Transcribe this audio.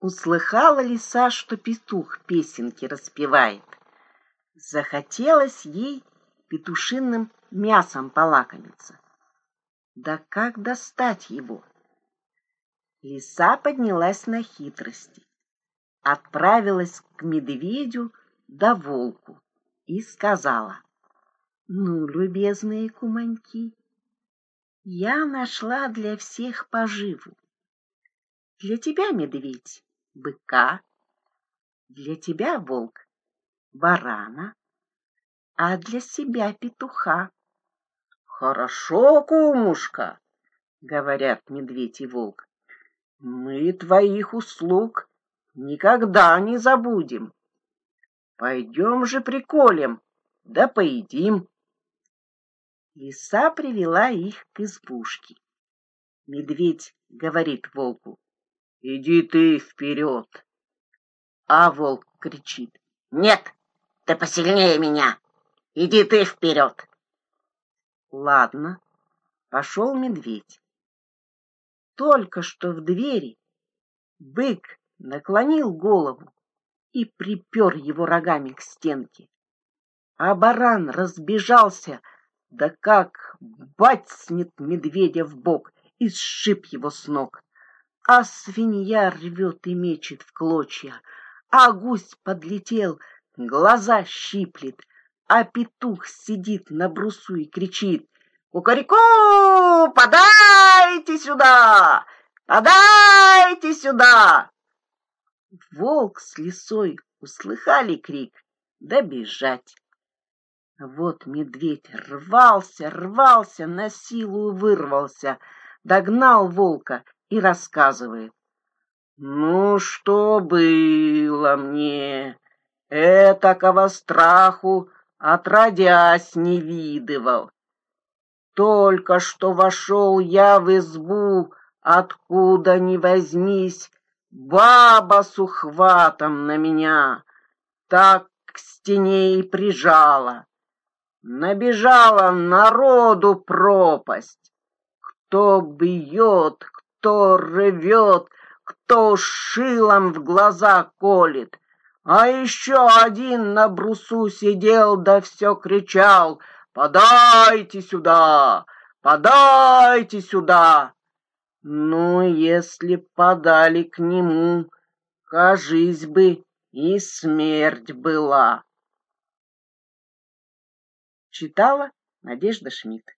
Услыхала лиса, что петух песенки распевает. Захотелось ей петушиным мясом полакомиться. Да как достать его? Лиса поднялась на хитрости, отправилась к медведю да волку и сказала, «Ну, любезные куманьки, я нашла для всех поживу. Для тебя, медведь, быка, для тебя, волк, барана, а для себя петуха. Хорошо, кумушка, говорят медведь и волк. Мы твоих услуг никогда не забудем. Пойдем же приколем, да поедим. Лиса привела их к избушке. Медведь говорит волку, иди ты вперед. А волк кричит, нет, ты посильнее меня, иди ты вперед. Ладно, пошел медведь. Только что в двери бык наклонил голову и припер его рогами к стенке. А баран разбежался, да как бацнет медведя в бок и сшиб его с ног. А свинья рвет и мечет в клочья, а гусь подлетел, глаза щиплет, а петух сидит на брусу и кричит Кукареку, подайте сюда! Подайте сюда! Волк с лисой услыхали крик, да. Вот медведь рвался, рвался, на силу вырвался, догнал волка и рассказывает. Ну, что было мне? Этакого страху отродясь не видывал. Только что вошел я в избу, откуда ни возьмись, баба с ухватом на меня, так к стене и прижала. Набежала народу пропасть. Кто бьет, кто рвет, кто шилом в глаза колет. А еще один на брусу сидел да все кричал — Подайте сюда! Подайте сюда! Ну, если подали к нему, кажись бы, и смерть была. Читала Надежда Шмидт